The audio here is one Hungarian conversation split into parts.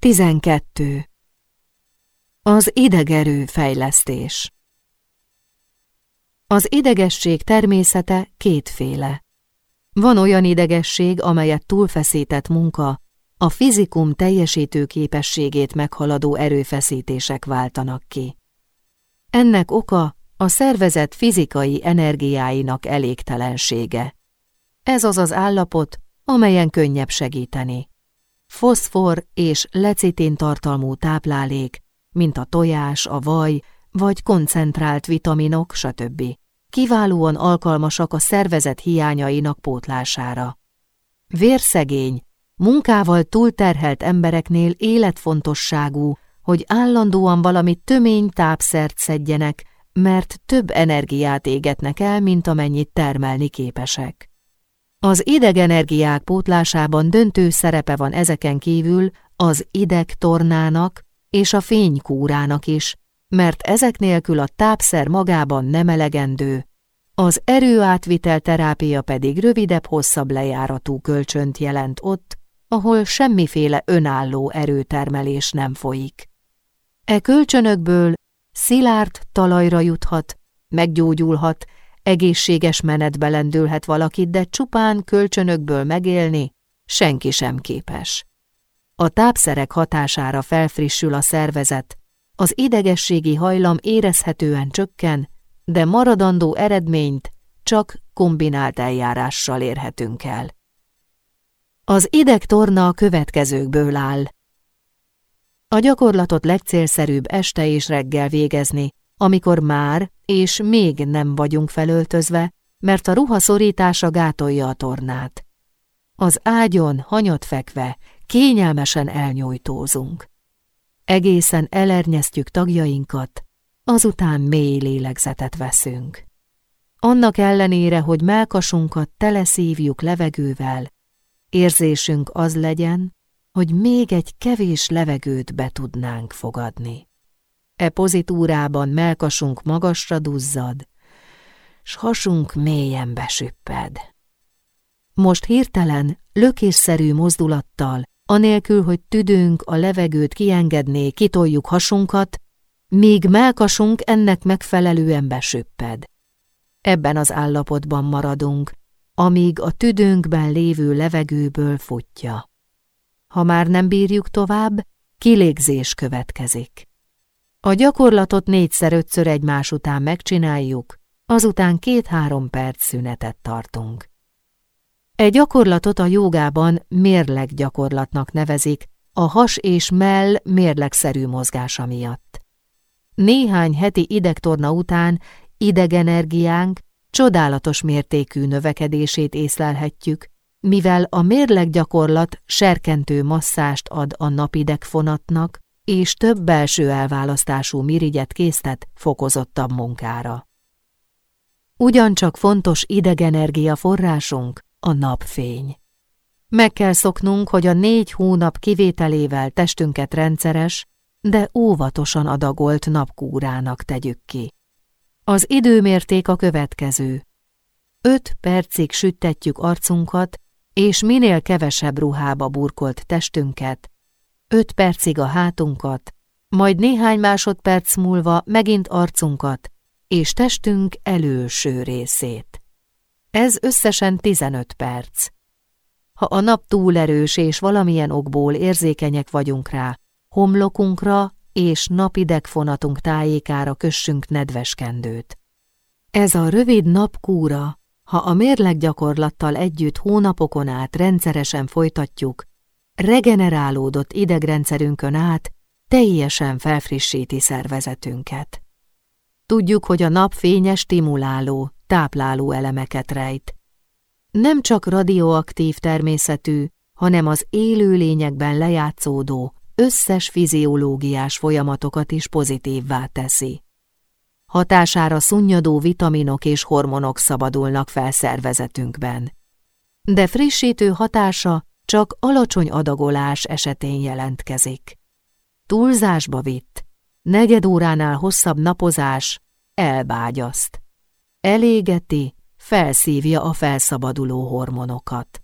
12. Az idegerő fejlesztés Az idegesség természete kétféle. Van olyan idegesség, amelyet túlfeszített munka, a fizikum teljesítő képességét meghaladó erőfeszítések váltanak ki. Ennek oka a szervezet fizikai energiáinak elégtelensége. Ez az az állapot, amelyen könnyebb segíteni. Foszfor és lecitin tartalmú táplálék, mint a tojás, a vaj, vagy koncentrált vitaminok, stb. Kiválóan alkalmasak a szervezet hiányainak pótlására. Vérszegény, munkával túlterhelt embereknél életfontosságú, hogy állandóan valami tömény tápszert szedjenek, mert több energiát égetnek el, mint amennyit termelni képesek. Az idegenergiák pótlásában döntő szerepe van ezeken kívül az idegtornának és a fénykúrának is, mert ezek nélkül a tápszer magában nem elegendő, az erőátvitel terápia pedig rövidebb-hosszabb lejáratú kölcsönt jelent ott, ahol semmiféle önálló erőtermelés nem folyik. E kölcsönökből szilárd talajra juthat, meggyógyulhat, egészséges menetbe lendülhet valakit, de csupán kölcsönökből megélni senki sem képes. A tápszerek hatására felfrissül a szervezet, az idegességi hajlam érezhetően csökken, de maradandó eredményt csak kombinált eljárással érhetünk el. Az idegtorna a következőkből áll. A gyakorlatot legcélszerűbb este és reggel végezni, amikor már és még nem vagyunk felöltözve, mert a ruha szorítása gátolja a tornát. Az ágyon, hanyat fekve, kényelmesen elnyújtózunk. Egészen elernyeztjük tagjainkat, azután mély lélegzetet veszünk. Annak ellenére, hogy melkasunkat teleszívjuk levegővel, érzésünk az legyen, hogy még egy kevés levegőt be tudnánk fogadni. E pozitúrában melkasunk magasra duzzad, s hasunk mélyen besüpped. Most hirtelen, lökésszerű mozdulattal, anélkül, hogy tüdőnk a levegőt kiengedné, kitoljuk hasunkat, míg melkasunk ennek megfelelően besüpped. Ebben az állapotban maradunk, amíg a tüdőnkben lévő levegőből futja. Ha már nem bírjuk tovább, kilégzés következik. A gyakorlatot négyszer-ötször egymás után megcsináljuk, azután két-három perc szünetet tartunk. Egy gyakorlatot a jogában mérleg gyakorlatnak nevezik, a has és mell mérlegszerű mozgása miatt. Néhány heti idegtorna után idegenergiánk csodálatos mértékű növekedését észlelhetjük, mivel a mérleg gyakorlat serkentő masszást ad a napidegfonatnak, és több belső elválasztású mirigyet késztet fokozottabb munkára. Ugyancsak fontos idegenergia forrásunk a napfény. Meg kell szoknunk, hogy a négy hónap kivételével testünket rendszeres, de óvatosan adagolt napkúrának tegyük ki. Az időmérték a következő. Öt percig süttetjük arcunkat, és minél kevesebb ruhába burkolt testünket, öt percig a hátunkat, majd néhány másodperc múlva megint arcunkat és testünk előső részét. Ez összesen 15 perc. Ha a nap túl erős és valamilyen okból érzékenyek vagyunk rá, homlokunkra és napidegfonatunk tájékára kössünk nedves kendőt. Ez a rövid napkúra, ha a mérleggyakorlattal együtt hónapokon át rendszeresen folytatjuk, regenerálódott idegrendszerünkön át teljesen felfrissíti szervezetünket. Tudjuk, hogy a nap fénye stimuláló, tápláló elemeket rejt. Nem csak radioaktív természetű, hanem az élő lényekben lejátszódó, összes fiziológiás folyamatokat is pozitívvá teszi. Hatására szunnyadó vitaminok és hormonok szabadulnak fel szervezetünkben. De frissítő hatása csak alacsony adagolás esetén jelentkezik. Túlzásba vitt, negyed óránál hosszabb napozás elbágyaszt. Elégeti, felszívja a felszabaduló hormonokat.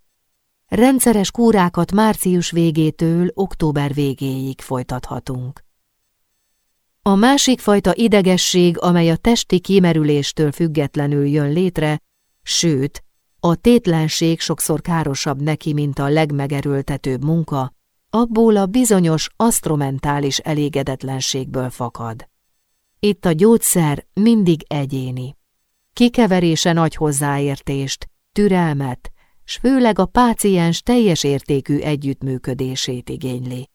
rendszeres kúrákat március végétől október végéig folytathatunk. A másik fajta idegesség, amely a testi kimerüléstől függetlenül jön létre, sőt, a tétlenség sokszor károsabb neki, mint a legmegerőltetőbb munka, abból a bizonyos asztromentális elégedetlenségből fakad. Itt a gyógyszer mindig egyéni. Kikeverése nagy hozzáértést, türelmet, s főleg a páciens teljes értékű együttműködését igényli.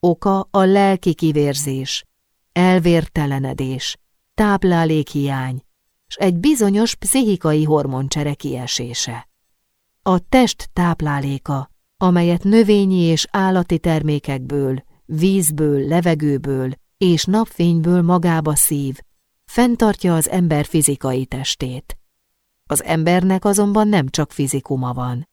Oka a lelki kivérzés, elvértelenedés, táplálékhiány, s egy bizonyos pszichikai hormoncsere kiesése. A test tápláléka, amelyet növényi és állati termékekből, vízből, levegőből és napfényből magába szív, fenntartja az ember fizikai testét. Az embernek azonban nem csak fizikuma van.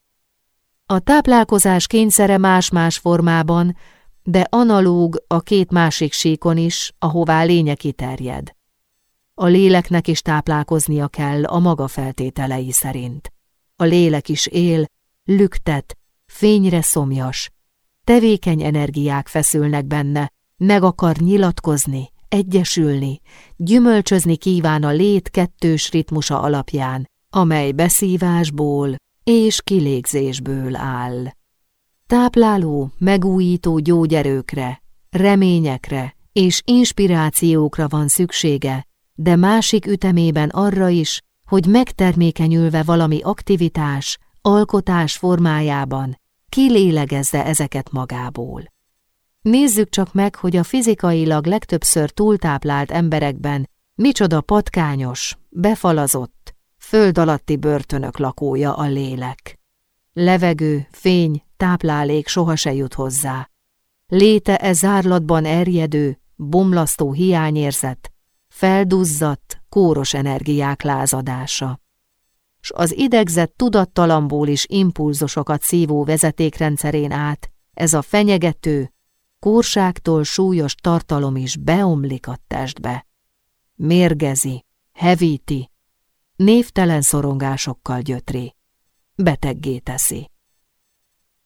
A táplálkozás kényszere más-más formában, de analóg a két másik síkon is, ahová lénye kiterjed. A léleknek is táplálkoznia kell a maga feltételei szerint. A lélek is él, lüktet, fényre szomjas. Tevékeny energiák feszülnek benne, meg akar nyilatkozni, egyesülni, gyümölcsözni kíván a lét kettős ritmusa alapján, amely beszívásból és kilégzésből áll. Tápláló, megújító gyógyerőkre, reményekre és inspirációkra van szüksége, de másik ütemében arra is, hogy megtermékenyülve valami aktivitás, alkotás formájában kilélegezze ezeket magából. Nézzük csak meg, hogy a fizikailag legtöbbször túltáplált emberekben micsoda patkányos, befalazott, föld alatti börtönök lakója a lélek. Levegő, fény, táplálék soha se jut hozzá. Léte e zárlatban erjedő, bomlasztó hiányérzet, felduzzadt, kóros energiák lázadása. S az idegzett tudattalamból is impulzusokat szívó vezetékrendszerén át, ez a fenyegető, kórságtól súlyos tartalom is beomlik a testbe. Mérgezi, hevíti, névtelen szorongásokkal gyötri, beteggé teszi.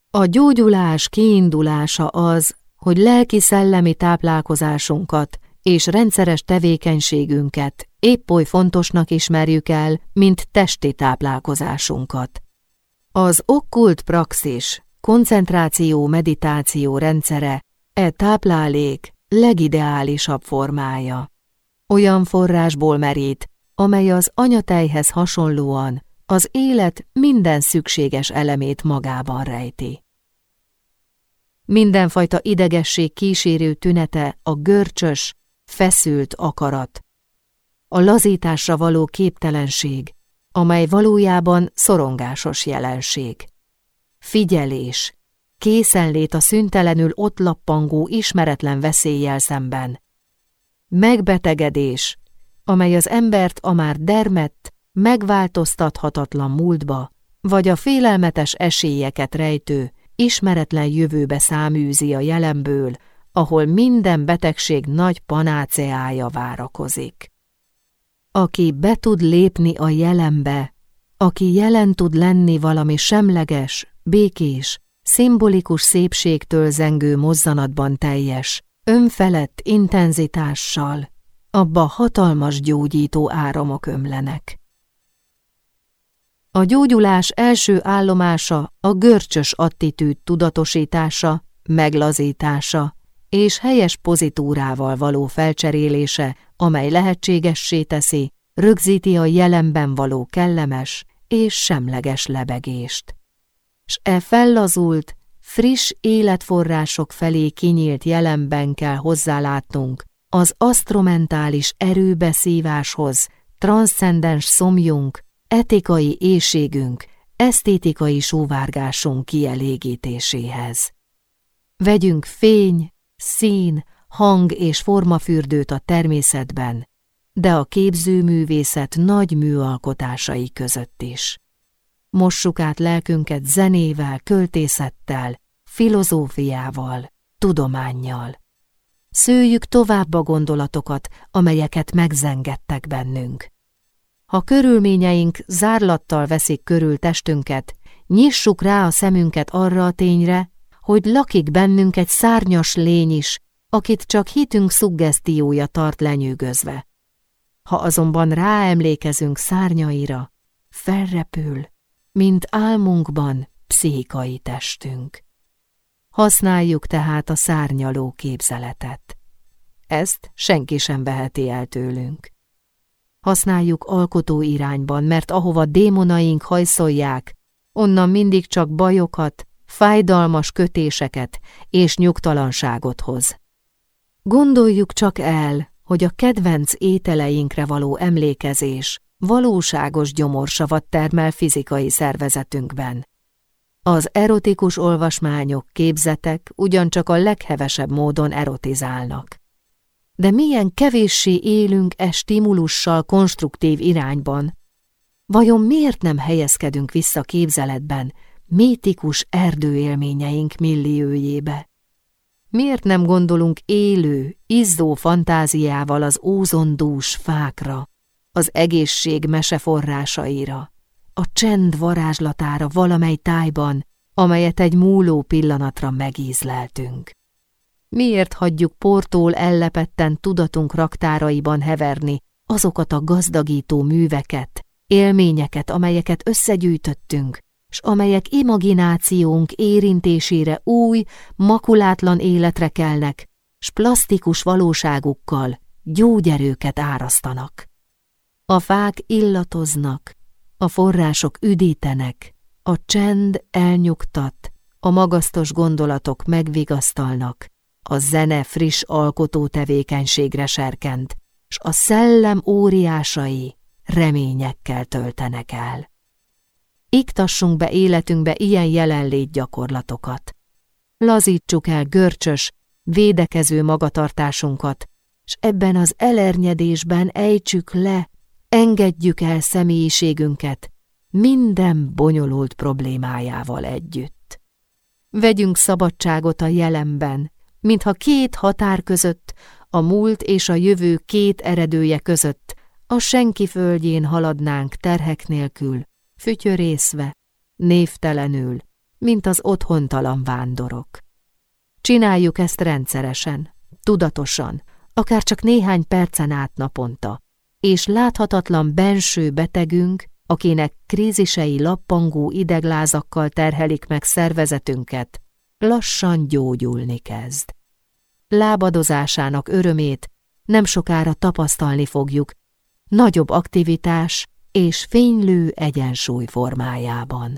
A gyógyulás kiindulása az, hogy lelki-szellemi táplálkozásunkat és rendszeres tevékenységünket épp oly fontosnak ismerjük el, mint testi táplálkozásunkat. Az okkult praxis, koncentráció meditáció rendszere e táplálék legideálisabb formája. Olyan forrásból merít, amely az anyatejhez hasonlóan az élet minden szükséges elemét magában rejti. Mindenfajta idegesség kísérő tünete a görcsös, feszült akarat, a lazításra való képtelenség, amely valójában szorongásos jelenség. Figyelés, készenlét a szüntelenül ott lappangó ismeretlen veszéllyel szemben. Megbetegedés, amely az embert a már dermett, megváltoztathatatlan múltba, vagy a félelmetes esélyeket rejtő, ismeretlen jövőbe száműzi a jelenből, ahol minden betegség nagy panáceája várakozik. Aki be tud lépni a jelenbe, aki jelen tud lenni valami semleges, békés, szimbolikus szépségtől zengő mozzanatban teljes, önfelett intenzitással, abba hatalmas gyógyító áramok ömlenek. A gyógyulás első állomása a görcsös attitűd tudatosítása, meglazítása és helyes pozitúrával való felcserélése, amely lehetségessé teszi, rögzíti a jelenben való kellemes és semleges lebegést. S e fellazult, friss életforrások felé kinyílt jelenben kell hozzálátnunk az asztromentális erőbeszíváshoz, transzcendens szomjunk, etikai éjségünk, esztétikai sóvárgásunk kielégítéséhez. Vegyünk fény, szín, hang és formafürdőt a természetben, de a képzőművészet nagy műalkotásai között is. Mossuk át lelkünket zenével, költészettel, filozófiával, tudománnyal. Szőjük tovább a gondolatokat, amelyeket megzengettek bennünk. Ha körülményeink zárlattal veszik körül testünket, nyissuk rá a szemünket arra a tényre, hogy lakik bennünk egy szárnyas lény is, akit csak hitünk szuggesztiója tart lenyűgözve. Ha azonban ráemlékezünk szárnyaira, felrepül, mint álmunkban pszichikai testünk. Használjuk tehát a szárnyaló képzeletet. Ezt senki sem veheti el tőlünk. Használjuk alkotó irányban, mert ahova démonaink hajszolják, onnan mindig csak bajokat, fájdalmas kötéseket és nyugtalanságot hoz. Gondoljuk csak el, hogy a kedvenc ételeinkre való emlékezés valóságos gyomorsavat termel fizikai szervezetünkben. Az erotikus olvasmányok, képzetek ugyancsak a leghevesebb módon erotizálnak. De milyen kevéssé élünk e stimulussal konstruktív irányban? Vajon miért nem helyezkedünk vissza képzeletben, mítikus erdőélményeink milliójébe? Miért nem gondolunk élő, izzó fantáziával az ózondús fákra, az egészség meseforrásaira, a csend varázslatára valamely tájban, amelyet egy múló pillanatra megízleltünk? Miért hagyjuk portól ellepetten tudatunk raktáraiban heverni azokat a gazdagító műveket, élményeket, amelyeket összegyűjtöttünk, s amelyek imaginációnk érintésére új, makulátlan életre kelnek, s plastikus valóságukkal gyógyerőket árasztanak. A fák illatoznak, a források üdítenek, a csend elnyugtat, a magasztos gondolatok megvigasztalnak, a zene friss alkotó tevékenységre serkent, s a szellem óriásai reményekkel töltenek el. Iktassunk be életünkbe ilyen jelenlét gyakorlatokat. Lazítsuk el görcsös, védekező magatartásunkat, s ebben az elernyedésben ejtsük le, engedjük el személyiségünket minden bonyolult problémájával együtt. Vegyünk szabadságot a jelenben, mintha két határ között, a múlt és a jövő két eredője között, a senki földjén haladnánk terhek nélkül, fütyörészve, névtelenül, mint az otthontalan vándorok. Csináljuk ezt rendszeresen, tudatosan, akár csak néhány percen át naponta, és láthatatlan benső betegünk, akinek krízisei lappangó ideglázakkal terhelik meg szervezetünket, lassan gyógyulni kezd. Lábadozásának örömét nem sokára tapasztalni fogjuk, nagyobb aktivitás és fénylő egyensúly formájában.